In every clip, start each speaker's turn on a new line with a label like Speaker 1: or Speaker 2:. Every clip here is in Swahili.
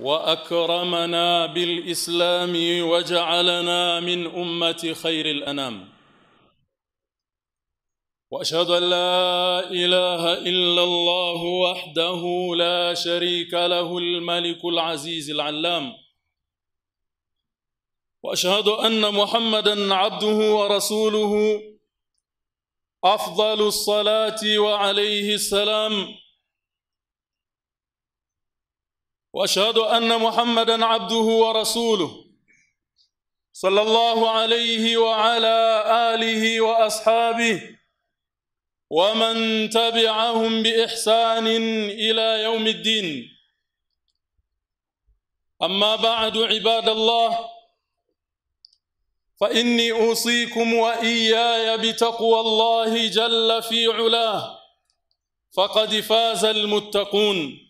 Speaker 1: وأكرمنا بالإسلام وجعلنا من أمة خير الأنام. وأشهد أن لا إله إلا الله وحده لا شريك له الملك العزيز العلام. وأشهد أن محمدا عبده ورسوله. أفضل الصلاة وعليه السلام. وأشهد أن محمدا عبده ورسوله صلى الله عليه وعلى آله وأصحابه ومن تبعهم بإحسان إلى يوم الدين. أما بعد عباد الله فإني أوصيكم وإياي بتقوى الله جل في علاه فقد فاز المتقون.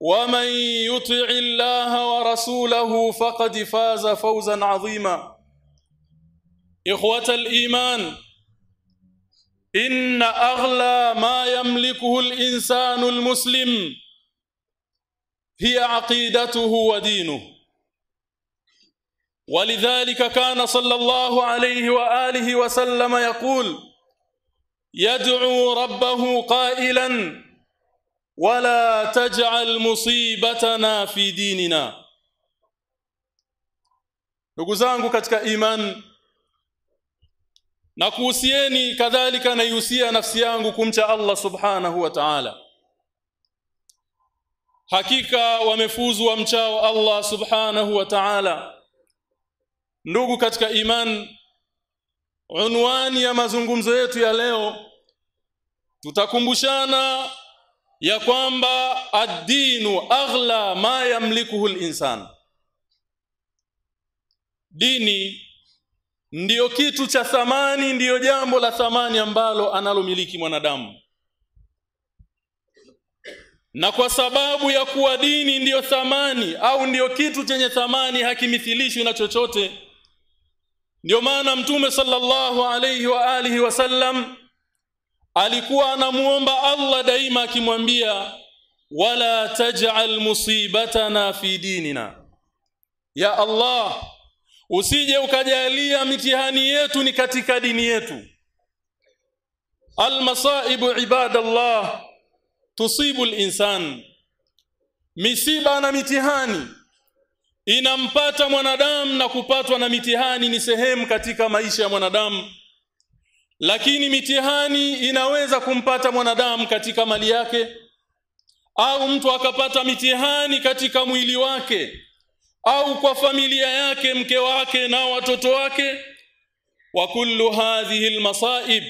Speaker 1: ومن يطع الله ورسوله فقد فاز فوزا عظيما. اخوه الايمان ان اغلى ما يملكه الانسان المسلم هي عقيدته ودينه. ولذلك كان صلى الله عليه واله وسلم يقول يدعو ربه قائلا wala taj'al musibatana fi dinina. Ndugu zangu katika iman na kuhusieni kadhalika naihusia nafsi yangu kumcha Allah subhanahu wa ta'ala. Hakika wamefuzu wa mchao Allah subhanahu wa ta'ala. Ndugu katika iman unwani ya mazungumzo yetu ya leo tutakumbushana ya kwamba ad-dinu aghla ma yamlikuhu al-insan. Dini ndiyo kitu cha thamani ndiyo jambo la thamani ambalo analomiliki mwanadamu. Na kwa sababu ya kuwa dini ndiyo thamani au ndiyo kitu chenye thamani hakimithilishwi na chochote ndio maana mtume sallallahu alayhi wa alihi wasallam alikuwa anamuomba Allah daima akimwambia wala taj'al musibatana fi dinina. Ya Allah usije ukajalia mitihani yetu ni katika dini yetu. Almasaibu ibadallah tusibu linsan misiba na mitihani inampata mwanadamu na kupatwa na mitihani ni sehemu katika maisha ya mwanadamu lakini mitihani inaweza kumpata mwanadamu katika mali yake au mtu akapata mitihani katika mwili wake au kwa familia yake mke wake na watoto wake. Wa kullu hadhihi almasaib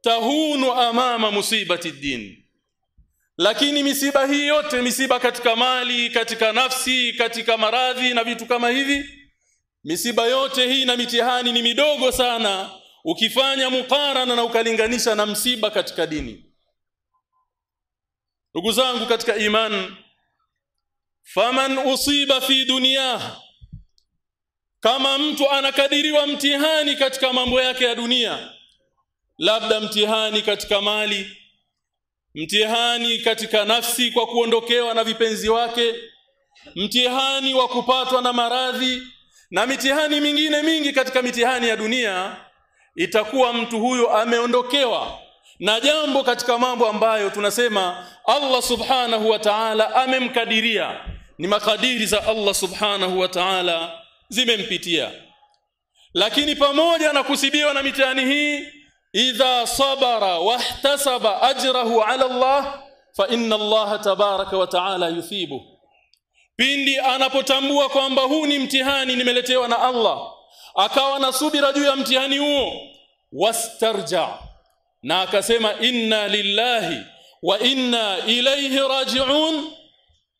Speaker 1: tahunu amama musibati din lakini misiba hii yote misiba katika mali katika nafsi katika maradhi na vitu kama hivi misiba yote hii na mitihani ni midogo sana ukifanya mukarana na ukalinganisha na msiba katika dini. Ndugu zangu katika iman faman usiba fi dunia kama mtu anakadiriwa mtihani katika mambo yake ya dunia labda mtihani katika mali mtihani katika nafsi kwa kuondokewa na vipenzi wake mtihani wa kupatwa na maradhi na mitihani mingine mingi katika mitihani ya dunia itakuwa mtu huyo ameondokewa. Na jambo katika mambo ambayo tunasema Allah subhanahu wa ta'ala amemkadiria ni makadiri za Allah subhanahu wa ta'ala zimempitia. Lakini pamoja na kusibiwa na mitihani hii idha sabara wahtasaba ajrahu ala Allah fa inna Allah tabaraka wa taala yuthibu pindi anapotambua kwamba huu ni mtihani nimeletewa na Allah akawa na subira juu ya mtihani huo. Wastarja. Na akasema inna lillahi wa inna ilayhi raji'un.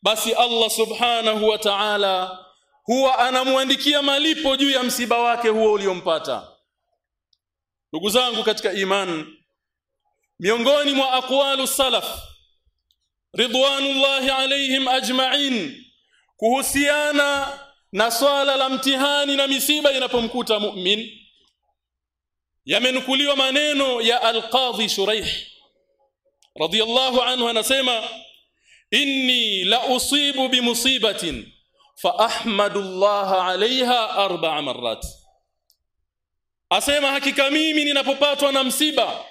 Speaker 1: Basi Allah subhanahu wa ta'ala huwa anamwandikia malipo juu ya msiba wake huo uliompata. Ndugu zangu katika iman miongoni mwa aqwalu salaf ridwanullahi alaihim ajma'in kuhusiana na swala la mtihani na misiba inapomkuta mu'min yamenukuliwa maneno ya al-Qadhi Shuraih radiyallahu anhu anasema inni la usibu bi musibatin fa ahmadu Allah alaiha arba'a marrat. Asema hakika mimi ninapopatwa na msiba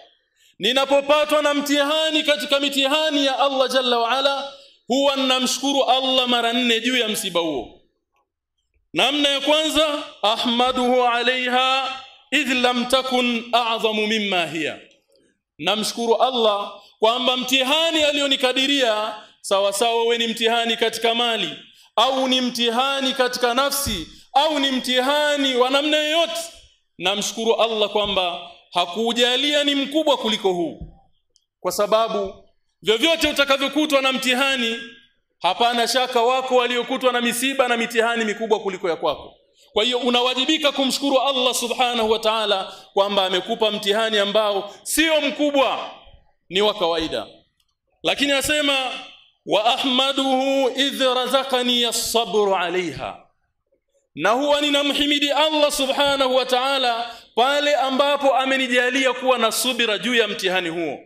Speaker 1: ninapopatwa na mtihani katika mitihani ya Allah jalla wa ala huwa namshukuru Allah mara nne juu ya msiba huo namna ya kwanza ahmaduhu alaiha idh lam takun a'zamu mimma hiya. Namshukuru Allah kwamba mtihani alionikadiria sawasawa, sawa we ni mtihani katika mali au ni mtihani katika nafsi au ni mtihani wa namna yoyote namshukuru Allah kwamba hakujalia ni mkubwa kuliko huu. Kwa sababu vyovyote utakavyokutwa na mtihani hapana shaka wako waliokutwa na misiba na mitihani mikubwa kuliko ya kwako. Kwa hiyo unawajibika kumshukuru Allah subhanahu wa ta'ala kwamba amekupa mtihani ambao sio mkubwa ni wa kawaida. Lakini asema wa ahmaduhu idh razaqani as-sabr 'alayha. Na huwa ninamhimidi Allah subhanahu wa ta'ala pale ambapo amenijalia kuwa na subira juu ya mtihani huo.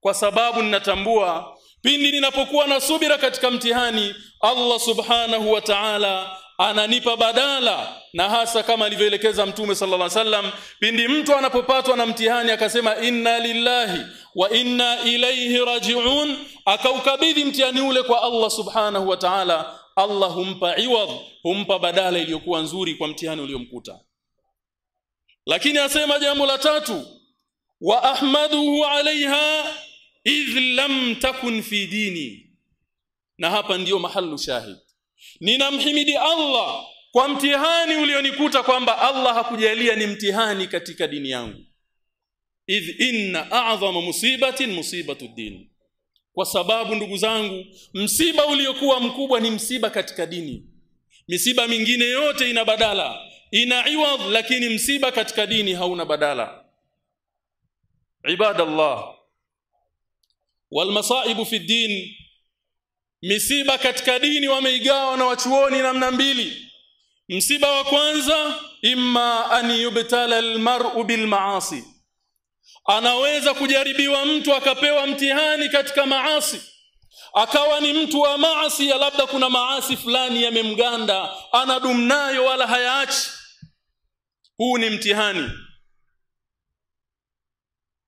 Speaker 1: Kwa sababu ninatambua pindi ninapokuwa na subira katika mtihani Allah subhanahu wa ta'ala ananipa badala na hasa kama alivyoelekeza mtume sallallahu alaihi wasallam pindi mtu anapopatwa na mtihani akasema inna lillahi wa inna ilayhi raji'un akaukabidhi mtihani ule kwa Allah subhanahu wa ta'ala Allah humpa iwadh humpa badala iliyokuwa nzuri kwa mtihani uliyomkuta lakini asema jambo la tatu wa ahmaduhu alaiha idh lam takun fi dini. Na hapa ndiyo mahalu shahid. Ninamhimidi Allah kwa mtihani ulionikuta kwamba Allah hakujalia ni mtihani katika dini yangu. Idh inna a'zama musibatin musibatu din. Kwa sababu ndugu zangu msiba uliokuwa mkubwa ni msiba katika dini. Misiba mingine yote ina badala. Ina iwadh lakini msiba katika dini hauna badala. Ibadallah wal masaibu fi din. Misiba katika dini wameigawa na wachuoni namna mbili. Msiba wa kwanza imma an yubtala almar'u bilmaasi anaweza kujaribiwa mtu akapewa mtihani katika maasi. Akawa ni mtu wa maasi ya labda kuna maasi fulani yamemganda anadum nayo wala hayaachi. Huu ni mtihani.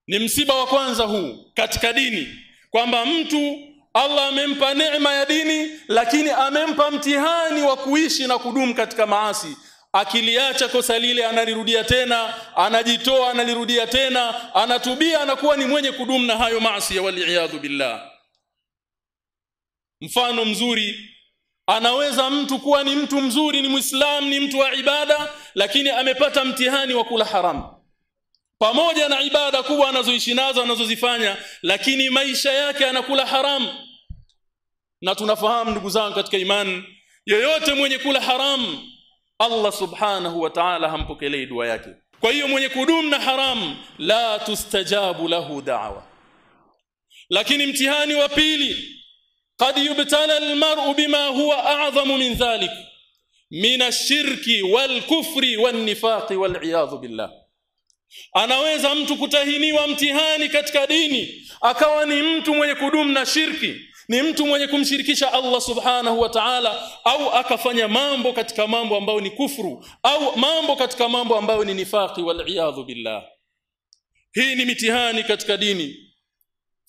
Speaker 1: Ni msiba wa kwanza huu katika dini kwamba mtu Allah amempa neema ya dini lakini amempa mtihani wa kuishi na kudumu katika maasi. Akiliacha kosa lile analirudia tena anajitoa analirudia tena anatubia anakuwa ni mwenye kudumu na hayo maasi ya waliyadhu billah. Mfano mzuri anaweza mtu kuwa ni mtu mzuri ni muislam ni mtu wa ibada lakini amepata mtihani wa kula haramu pamoja na ibada kubwa anazoishi nazo anazozifanya lakini maisha yake anakula haramu na tunafahamu ndugu zangu katika imani yoyote mwenye kula haramu Allah subhanahu wa ta'ala hampokelei dua yake kwa hiyo mwenye kudumu na haramu la tustajabu lahu da'wa lakini mtihani wa pili قد يبتلى المرء بما هو أعظم من ذلك من الشرك والكفر والنفاق والعياذ بالله anaweza mtu kutahiniwa mtihani katika dini akawa ni mtu mwenye kudumu na shirki ni mtu mwenye kumshirikisha Allah subhanahu wa ta'ala au akafanya mambo katika mambo ambayo ni kufuru au mambo katika mambo ambayo ni nifaqi wal billah. Hii ni mitihani katika dini.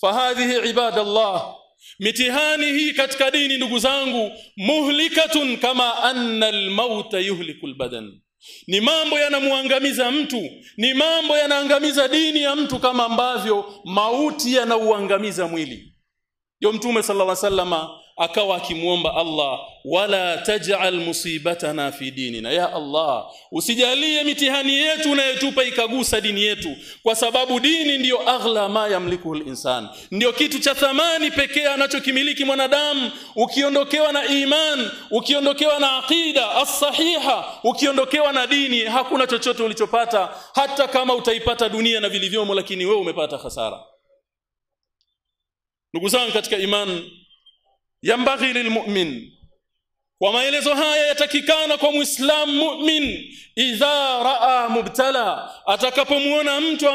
Speaker 1: Fahadhihi ibadallah mitihani hii katika dini ndugu zangu muhlikatun kama anna almauta yuhliku albadan ni mambo yanamuangamiza mtu. Ni mambo yanaangamiza dini ya mtu kama ambavyo mauti yanauangamiza mwili. Yo mtume sallallahu alaihi wasallama akawa akimuomba Allah wala taj'al musibatana fi dinina. Ya Allah usijalie mitihani yetu unayotupa ikagusa dini yetu kwa sababu dini ndiyo aghla ma yamliku insan ndiyo kitu cha thamani pekee anachokimiliki mwanadamu. Ukiondokewa na iman ukiondokewa na aqida as-sahiha ukiondokewa na dini hakuna chochote ulichopata hata kama utaipata dunia na vilivyomo lakini wewe umepata hasara ndugu zangu katika imani yambaghi lilmu'min. Kwa maelezo haya yatakikana kwa muislamu mu'min idha raa mubtala atakapomuona mtu